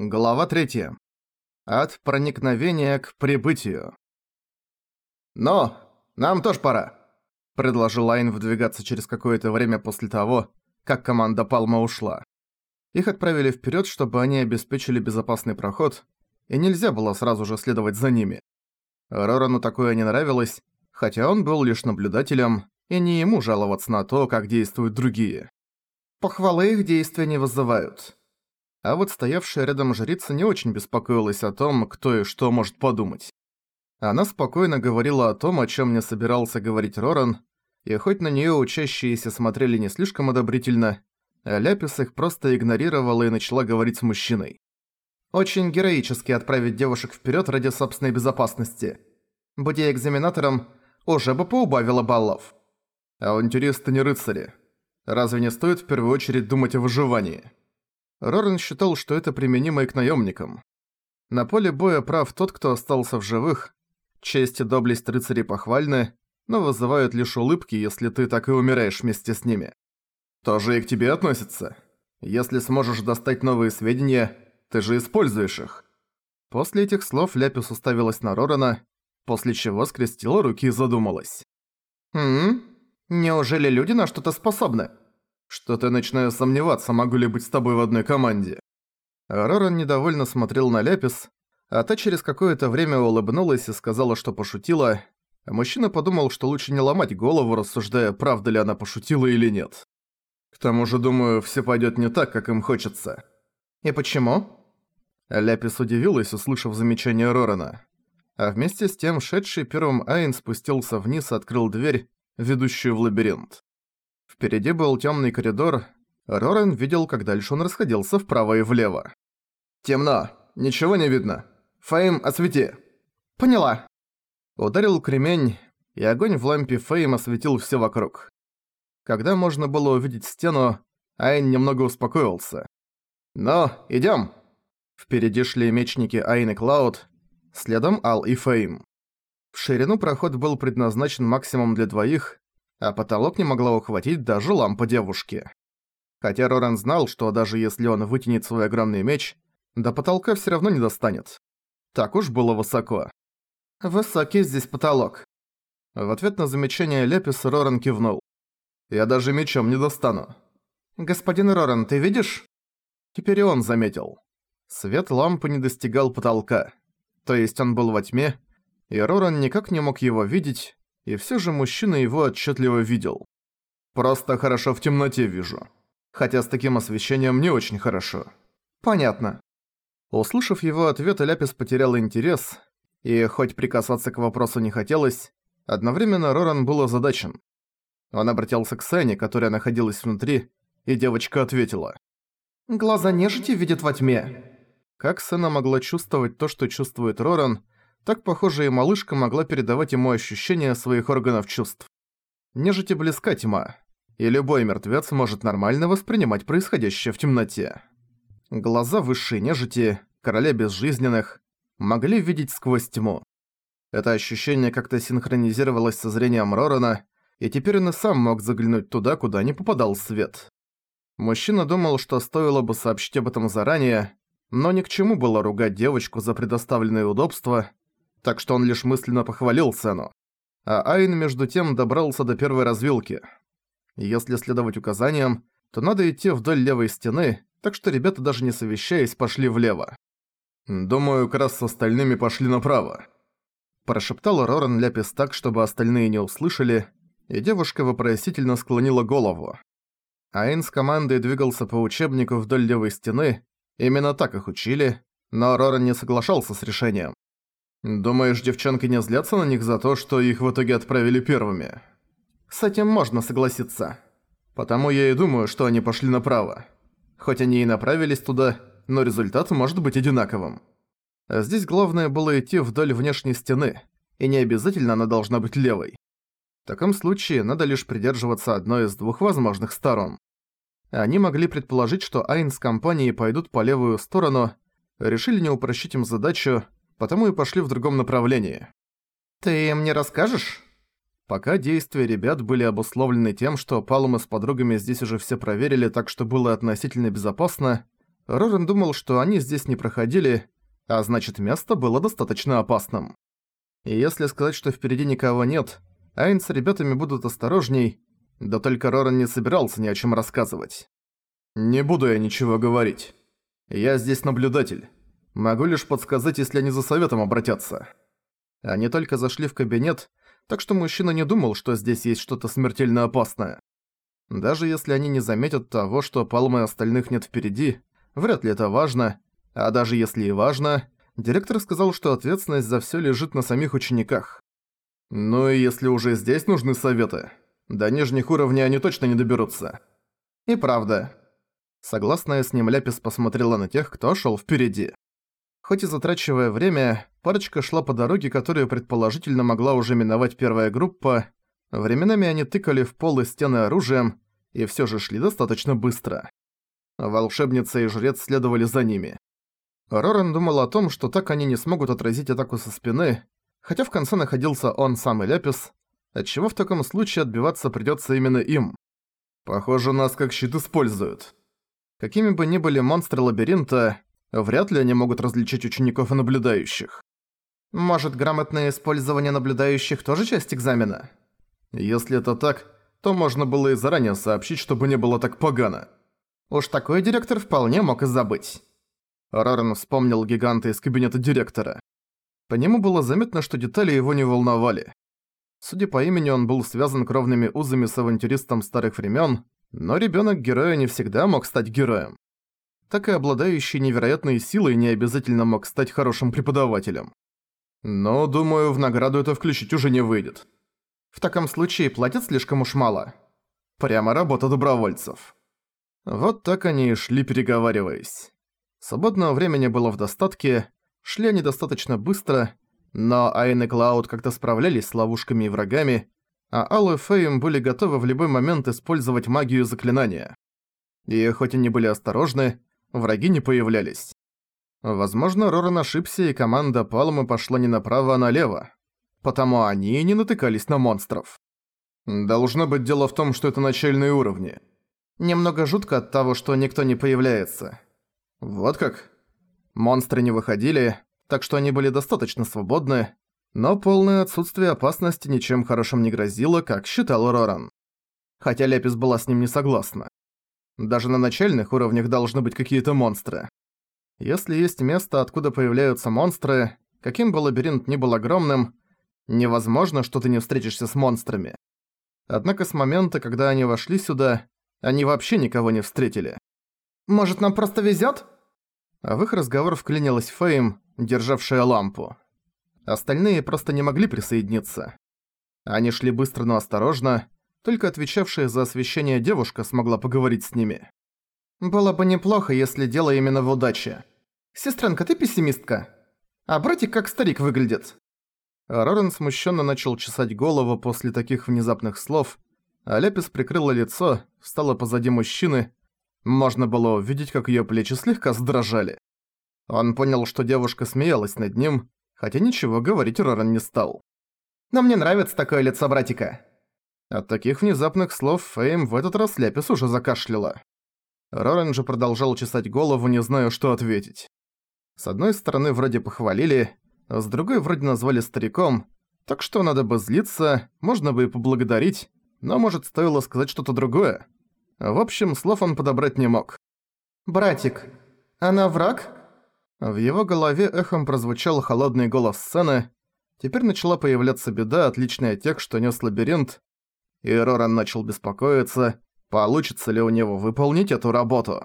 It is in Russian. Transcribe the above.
Глава 3. От проникновения к прибытию. «Но, нам тоже пора», — предложил Лайн выдвигаться через какое-то время после того, как команда Палма ушла. Их отправили вперед, чтобы они обеспечили безопасный проход, и нельзя было сразу же следовать за ними. Рорану такое не нравилось, хотя он был лишь наблюдателем, и не ему жаловаться на то, как действуют другие. Похвалы их действия не вызывают. А вот стоявшая рядом жрица не очень беспокоилась о том, кто и что может подумать. Она спокойно говорила о том, о чем не собирался говорить Роран, и хоть на нее учащиеся смотрели не слишком одобрительно, Ляпис их просто игнорировала и начала говорить с мужчиной. «Очень героически отправить девушек вперед ради собственной безопасности. Будь я экзаменатором, уже бы поубавила баллов». «Авантюристы не рыцари. Разве не стоит в первую очередь думать о выживании?» Рорен считал, что это применимо и к наемникам. На поле боя прав тот, кто остался в живых. Честь и доблесть рыцарей похвальны, но вызывают лишь улыбки, если ты так и умираешь вместе с ними. Тоже и к тебе относится. Если сможешь достать новые сведения, ты же используешь их. После этих слов Ляпис уставилась на Рорана, после чего скрестила руки и задумалась. «Хм? Неужели люди на что-то способны?» Что-то начинаю сомневаться, могу ли быть с тобой в одной команде. Роран недовольно смотрел на Ляпис, а та через какое-то время улыбнулась и сказала, что пошутила, мужчина подумал, что лучше не ломать голову, рассуждая, правда ли она пошутила или нет. К тому же, думаю, все пойдет не так, как им хочется. И почему? Ляпис удивилась, услышав замечание Рорана. А вместе с тем, шедший первым Айн спустился вниз и открыл дверь, ведущую в лабиринт. Впереди был темный коридор. Рорен видел, как дальше он расходился вправо и влево. «Темно. Ничего не видно. Фейм, освети!» «Поняла!» Ударил кремень, и огонь в лампе Фейм осветил все вокруг. Когда можно было увидеть стену, Айн немного успокоился. «Ну, идём!» Впереди шли мечники Айн и Клауд, следом Ал и Фейм. В ширину проход был предназначен максимум для двоих, а потолок не могла ухватить даже лампа девушки. Хотя Роран знал, что даже если он вытянет свой огромный меч, до потолка всё равно не достанет. Так уж было высоко. «Высокий здесь потолок». В ответ на замечание Лепис Роран кивнул. «Я даже мечом не достану». «Господин Роран, ты видишь?» Теперь и он заметил. Свет лампы не достигал потолка. То есть он был во тьме, и Роран никак не мог его видеть, и все же мужчина его отчетливо видел. «Просто хорошо в темноте вижу. Хотя с таким освещением не очень хорошо». «Понятно». Услышав его ответ, Ляпис потерял интерес, и хоть прикасаться к вопросу не хотелось, одновременно Роран был озадачен. Он обратился к Сэне, которая находилась внутри, и девочка ответила. «Глаза нежити видят во тьме». Как Сэна могла чувствовать то, что чувствует Роран, так, похоже, и малышка могла передавать ему ощущения своих органов чувств. Нежити близка тьма, и любой мертвец может нормально воспринимать происходящее в темноте. Глаза высшей нежити, короля безжизненных, могли видеть сквозь тьму. Это ощущение как-то синхронизировалось со зрением Рорана, и теперь он и сам мог заглянуть туда, куда не попадал свет. Мужчина думал, что стоило бы сообщить об этом заранее, но ни к чему было ругать девочку за предоставленные удобства, так что он лишь мысленно похвалил Сену. А Айн между тем добрался до первой развилки. Если следовать указаниям, то надо идти вдоль левой стены, так что ребята даже не совещаясь пошли влево. «Думаю, как раз с остальными пошли направо», – прошептал Роран Ляпис так, чтобы остальные не услышали, и девушка вопросительно склонила голову. Айн с командой двигался по учебнику вдоль левой стены, именно так их учили, но Роран не соглашался с решением. Думаешь, девчонки не злятся на них за то, что их в итоге отправили первыми? С этим можно согласиться. Потому я и думаю, что они пошли направо. Хоть они и направились туда, но результат может быть одинаковым. здесь главное было идти вдоль внешней стены, и не обязательно она должна быть левой. В таком случае надо лишь придерживаться одной из двух возможных сторон. Они могли предположить, что Айн с компанией пойдут по левую сторону, решили не упрощить им задачу, потому и пошли в другом направлении. «Ты мне расскажешь?» Пока действия ребят были обусловлены тем, что Палума с подругами здесь уже все проверили так, что было относительно безопасно, Рорен думал, что они здесь не проходили, а значит место было достаточно опасным. И если сказать, что впереди никого нет, Айн с ребятами будут осторожней, да только Рорен не собирался ни о чем рассказывать. «Не буду я ничего говорить. Я здесь наблюдатель. Могу лишь подсказать, если они за советом обратятся». Они только зашли в кабинет, так что мужчина не думал, что здесь есть что-то смертельно опасное. Даже если они не заметят того, что палмы остальных нет впереди, вряд ли это важно, а даже если и важно, директор сказал, что ответственность за всё лежит на самих учениках. Ну и если уже здесь нужны советы, до нижних уровней они точно не доберутся. И правда. Согласная с ним Ляпис посмотрела на тех, кто шёл впереди. Хоть и затрачивая время, парочка шла по дороге, которую предположительно могла уже миновать первая группа. Временами они тыкали в пол и стены оружием, и всё же шли достаточно быстро. Волшебница и жрец следовали за ними. Роран думал о том, что так они не смогут отразить атаку со спины, хотя в конце находился он сам и Ляпис, отчего в таком случае отбиваться придётся именно им. Похоже, нас как щит используют. Какими бы ни были монстры лабиринта, вряд ли они могут различить учеников и наблюдающих. Может, грамотное использование наблюдающих тоже часть экзамена? Если это так, то можно было и заранее сообщить, чтобы не было так погано. Уж такой директор вполне мог и забыть. Роран вспомнил гиганта из кабинета директора. По нему было заметно, что детали его не волновали. Судя по имени, он был связан кровными узами с авантюристом старых времен, но ребенок героя не всегда мог стать героем. Так и обладающий невероятной силой не обязательно мог стать хорошим преподавателем. Но, думаю, в награду это включить уже не выйдет. В таком случае платят слишком уж мало. Прямо работа добровольцев. Вот так они и шли, переговариваясь. Свободного времени было в достатке, шли они достаточно быстро, но Айн и Клауд как-то справлялись с ловушками и врагами, а Аллу и Фейм были готовы в любой момент использовать магию заклинания. И хоть они были осторожны, враги не появлялись. Возможно, Роран ошибся, и команда Палмы пошла не направо, а налево. Потому они и не натыкались на монстров. Должно быть дело в том, что это начальные уровни. Немного жутко от того, что никто не появляется. Вот как? Монстры не выходили, так что они были достаточно свободны, но полное отсутствие опасности ничем хорошим не грозило, как считал Роран. Хотя Лепис была с ним не согласна. Даже на начальных уровнях должны быть какие-то монстры. Если есть место, откуда появляются монстры, каким бы лабиринт ни был огромным, невозможно, что ты не встретишься с монстрами. Однако с момента, когда они вошли сюда, они вообще никого не встретили. «Может, нам просто везёт?» А в их разговор вклинилась Фейм, державшая лампу. Остальные просто не могли присоединиться. Они шли быстро, но осторожно, только отвечавшая за освещение девушка смогла поговорить с ними. «Было бы неплохо, если дело именно в удаче. Сестренка, ты пессимистка? А братик как старик выглядит?» Рорен смущенно начал чесать голову после таких внезапных слов, а Лепис прикрыла лицо, встала позади мужчины. Можно было увидеть, как её плечи слегка задрожали. Он понял, что девушка смеялась над ним, хотя ничего говорить Роран не стал. «Но мне нравится такое лицо братика». От таких внезапных слов Фейм в этот раз Лепис уже закашляла. Роран же продолжал чесать голову, не зная, что ответить. С одной стороны вроде похвалили, а с другой вроде назвали стариком, так что надо бы злиться, можно бы и поблагодарить, но, может, стоило сказать что-то другое. В общем, слов он подобрать не мог. «Братик, она враг?» В его голове эхом прозвучал холодный голос сцены. Теперь начала появляться беда, отличная от тех, что нес лабиринт, и Роран начал беспокоиться, получится ли у него выполнить эту работу.